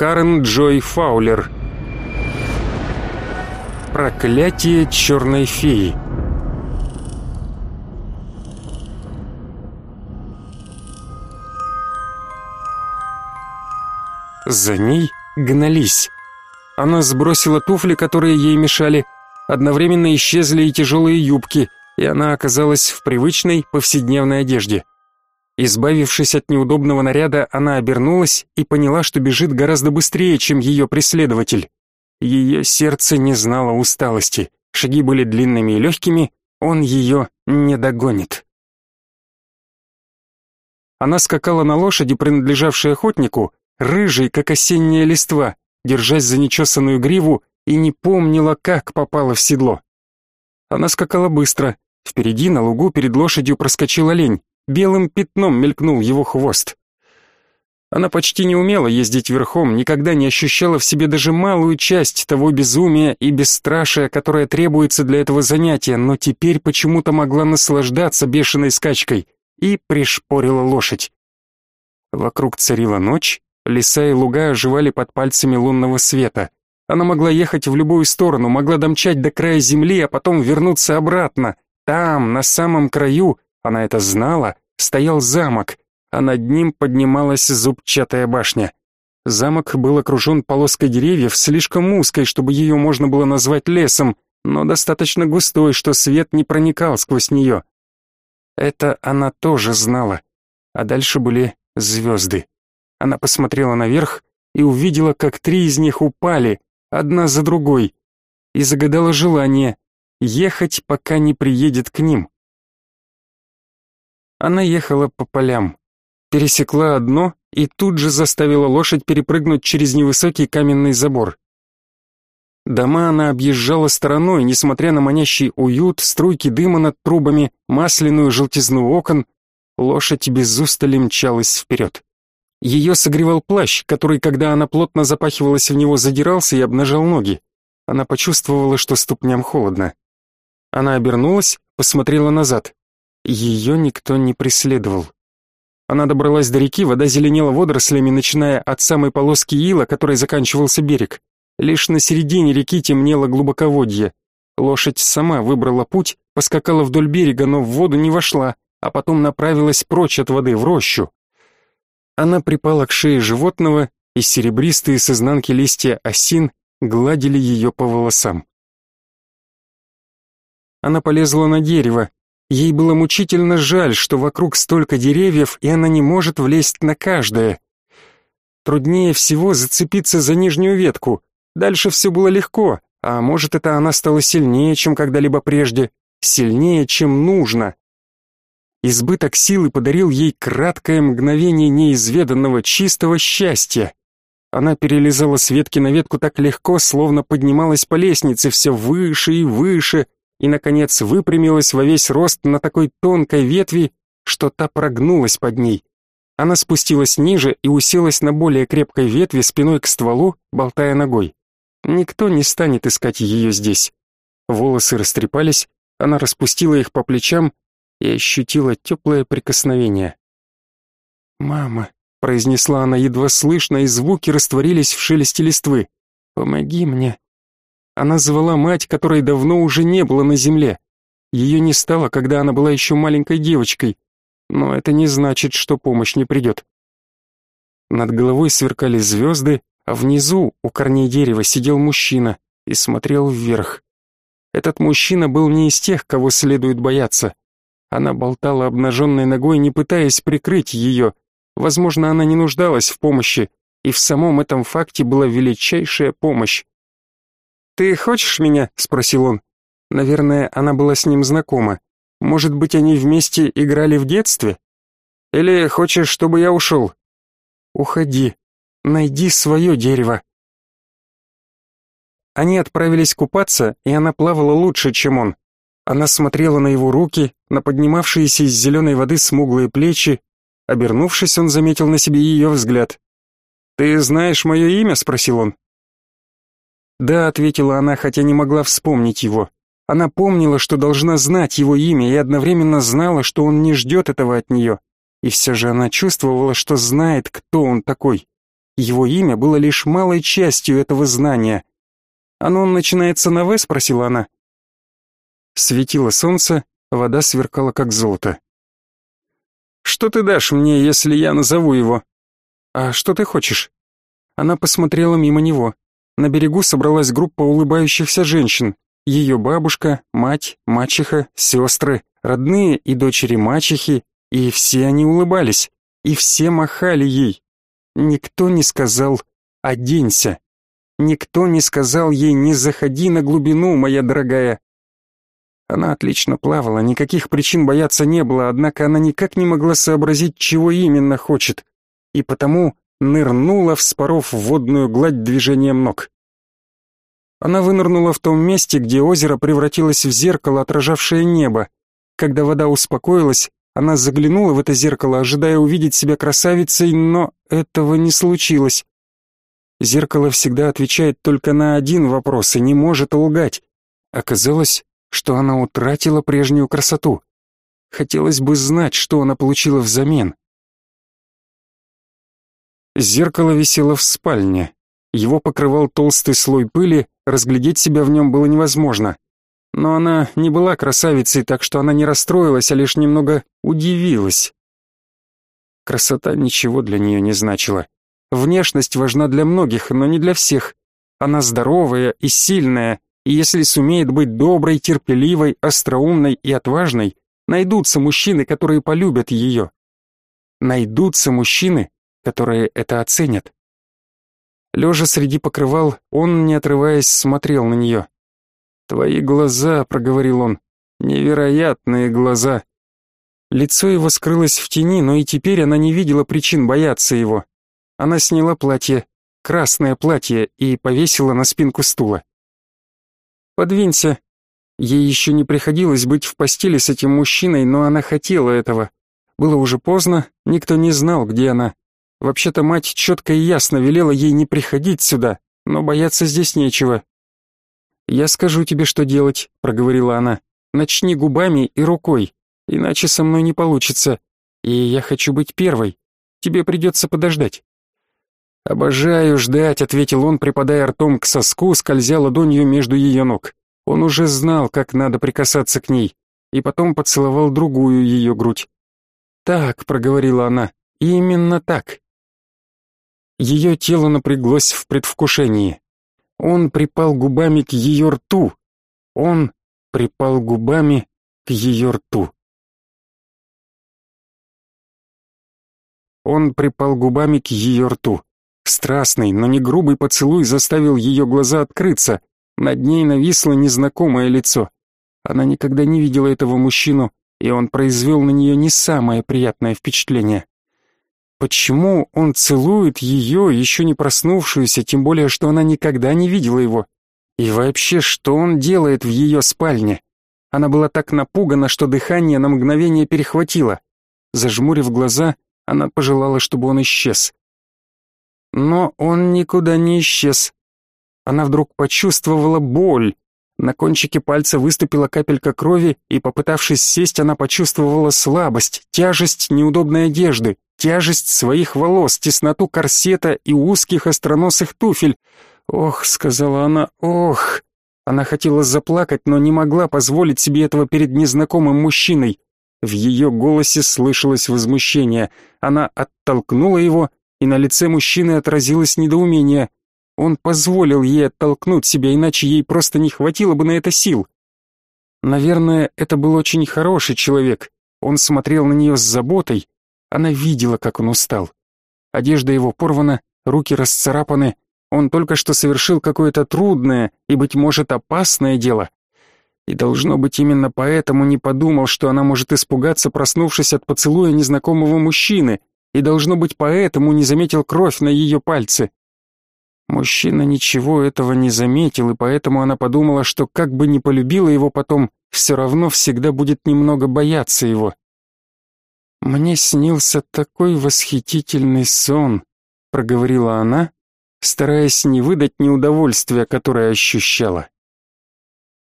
Карен Джой Фаулер. Проклятие черной феи. За ней гнались. Она сбросила туфли, которые ей мешали. Одновременно исчезли и тяжелые юбки, и она оказалась в привычной повседневной одежде. Избавившись от неудобного наряда, она обернулась и поняла, что бежит гораздо быстрее, чем ее преследователь. Ее сердце не знало усталости. Шаги были длинными и легкими, он ее не догонит. Она скакала на лошади, принадлежавшей охотнику, рыжей, как осенняя листва, держась за нечесанную гриву, и не помнила, как попала в седло. Она скакала быстро. Впереди на лугу перед лошадью проскочил олень. Белым пятном мелькнул его хвост. Она почти не умела ездить верхом, никогда не ощущала в себе даже малую часть того безумия и бесстрашия, которое требуется для этого занятия, но теперь почему-то могла наслаждаться бешеной скачкой и пришпорила лошадь. Вокруг царила ночь, Леса и луга оживали под пальцами лунного света. Она могла ехать в любую сторону, могла домчать до края земли, а потом вернуться обратно. Там, на самом краю, она это знала, стоял замок, а над ним поднималась зубчатая башня. Замок был окружен полоской деревьев, слишком узкой, чтобы ее можно было назвать лесом, но достаточно густой, что свет не проникал сквозь нее. Это она тоже знала. А дальше были звезды. Она посмотрела наверх и увидела, как три из них упали, одна за другой, и загадала желание ехать, пока не приедет к ним. Она ехала по полям, пересекла одно и тут же заставила лошадь перепрыгнуть через невысокий каменный забор. Дома она объезжала стороной, несмотря на манящий уют, струйки дыма над трубами, масляную желтизну окон, лошадь без устали мчалась вперед. Ее согревал плащ, который, когда она плотно запахивалась в него, задирался и обнажал ноги. Она почувствовала, что ступням холодно. Она обернулась, посмотрела назад. Ее никто не преследовал. Она добралась до реки, вода зеленела водорослями, начиная от самой полоски ила, которой заканчивался берег. Лишь на середине реки темнело глубоководье. Лошадь сама выбрала путь, поскакала вдоль берега, но в воду не вошла, а потом направилась прочь от воды, в рощу. Она припала к шее животного, и серебристые с изнанки листья осин гладили ее по волосам. Она полезла на дерево. Ей было мучительно жаль, что вокруг столько деревьев, и она не может влезть на каждое. Труднее всего зацепиться за нижнюю ветку. Дальше все было легко, а может это она стала сильнее, чем когда-либо прежде, сильнее, чем нужно. Избыток силы подарил ей краткое мгновение неизведанного чистого счастья. Она перелезала с ветки на ветку так легко, словно поднималась по лестнице все выше и выше, и, наконец, выпрямилась во весь рост на такой тонкой ветви, что та прогнулась под ней. Она спустилась ниже и уселась на более крепкой ветви спиной к стволу, болтая ногой. Никто не станет искать ее здесь. Волосы растрепались, она распустила их по плечам и ощутила теплое прикосновение. «Мама», — произнесла она едва слышно, и звуки растворились в шелесте листвы. «Помоги мне». Она звала мать, которой давно уже не было на земле. Ее не стало, когда она была еще маленькой девочкой, но это не значит, что помощь не придет. Над головой сверкали звезды, а внизу, у корней дерева, сидел мужчина и смотрел вверх. Этот мужчина был не из тех, кого следует бояться. Она болтала обнаженной ногой, не пытаясь прикрыть ее. Возможно, она не нуждалась в помощи, и в самом этом факте была величайшая помощь. «Ты хочешь меня?» — спросил он. Наверное, она была с ним знакома. Может быть, они вместе играли в детстве? Или хочешь, чтобы я ушел? Уходи. Найди свое дерево. Они отправились купаться, и она плавала лучше, чем он. Она смотрела на его руки, на поднимавшиеся из зеленой воды смуглые плечи. Обернувшись, он заметил на себе ее взгляд. «Ты знаешь мое имя?» — спросил он. «Да», — ответила она, хотя не могла вспомнить его. Она помнила, что должна знать его имя, и одновременно знала, что он не ждет этого от нее. И все же она чувствовала, что знает, кто он такой. Его имя было лишь малой частью этого знания. «Оно начинается на «В»?» — спросила она. Светило солнце, вода сверкала как золото. «Что ты дашь мне, если я назову его?» «А что ты хочешь?» Она посмотрела мимо него. На берегу собралась группа улыбающихся женщин. Ее бабушка, мать, мачеха, сестры, родные и дочери мачехи, и все они улыбались, и все махали ей. Никто не сказал «оденься». Никто не сказал ей «не заходи на глубину, моя дорогая». Она отлично плавала, никаких причин бояться не было, однако она никак не могла сообразить, чего именно хочет, и потому нырнула, вспоров водную гладь движением ног. Она вынырнула в том месте, где озеро превратилось в зеркало, отражавшее небо. Когда вода успокоилась, она заглянула в это зеркало, ожидая увидеть себя красавицей, но этого не случилось. Зеркало всегда отвечает только на один вопрос и не может лгать. Оказалось, что она утратила прежнюю красоту. Хотелось бы знать, что она получила взамен. Зеркало висело в спальне. Его покрывал толстый слой пыли, разглядеть себя в нем было невозможно. Но она не была красавицей, так что она не расстроилась, а лишь немного удивилась. Красота ничего для нее не значила. Внешность важна для многих, но не для всех. Она здоровая и сильная, и если сумеет быть доброй, терпеливой, остроумной и отважной, найдутся мужчины, которые полюбят ее. Найдутся мужчины, которые это оценят. Лежа среди покрывал, он, не отрываясь, смотрел на нее. «Твои глаза», — проговорил он, — «невероятные глаза». Лицо его скрылось в тени, но и теперь она не видела причин бояться его. Она сняла платье, красное платье, и повесила на спинку стула. «Подвинься». Ей еще не приходилось быть в постели с этим мужчиной, но она хотела этого. Было уже поздно, никто не знал, где она. Вообще-то мать четко и ясно велела ей не приходить сюда, но бояться здесь нечего. «Я скажу тебе, что делать», — проговорила она. «Начни губами и рукой, иначе со мной не получится. И я хочу быть первой. Тебе придется подождать». «Обожаю ждать», — ответил он, припадая ртом к соску, скользя ладонью между ее ног. Он уже знал, как надо прикасаться к ней, и потом поцеловал другую ее грудь. «Так», — проговорила она, — «именно так. Ее тело напряглось в предвкушении. Он припал губами к ее рту. Он припал губами к ее рту. Он припал губами к ее рту. Страстный, но не грубый поцелуй заставил ее глаза открыться. Над ней нависло незнакомое лицо. Она никогда не видела этого мужчину, и он произвел на нее не самое приятное впечатление. Почему он целует ее, еще не проснувшуюся, тем более, что она никогда не видела его? И вообще, что он делает в ее спальне? Она была так напугана, что дыхание на мгновение перехватило. Зажмурив глаза, она пожелала, чтобы он исчез. Но он никуда не исчез. Она вдруг почувствовала боль. На кончике пальца выступила капелька крови, и, попытавшись сесть, она почувствовала слабость, тяжесть неудобной одежды, тяжесть своих волос, тесноту корсета и узких остроносых туфель. «Ох», — сказала она, — «ох». Она хотела заплакать, но не могла позволить себе этого перед незнакомым мужчиной. В ее голосе слышалось возмущение. Она оттолкнула его, и на лице мужчины отразилось недоумение. Он позволил ей оттолкнуть себя, иначе ей просто не хватило бы на это сил. Наверное, это был очень хороший человек. Он смотрел на нее с заботой, она видела, как он устал. Одежда его порвана, руки расцарапаны. Он только что совершил какое-то трудное и, быть может, опасное дело. И, должно быть, именно поэтому не подумал, что она может испугаться, проснувшись от поцелуя незнакомого мужчины, и, должно быть, поэтому не заметил кровь на ее пальце. Мужчина ничего этого не заметил, и поэтому она подумала, что как бы ни полюбила его потом, все равно всегда будет немного бояться его. «Мне снился такой восхитительный сон», — проговорила она, стараясь не выдать неудовольствия, которое ощущала.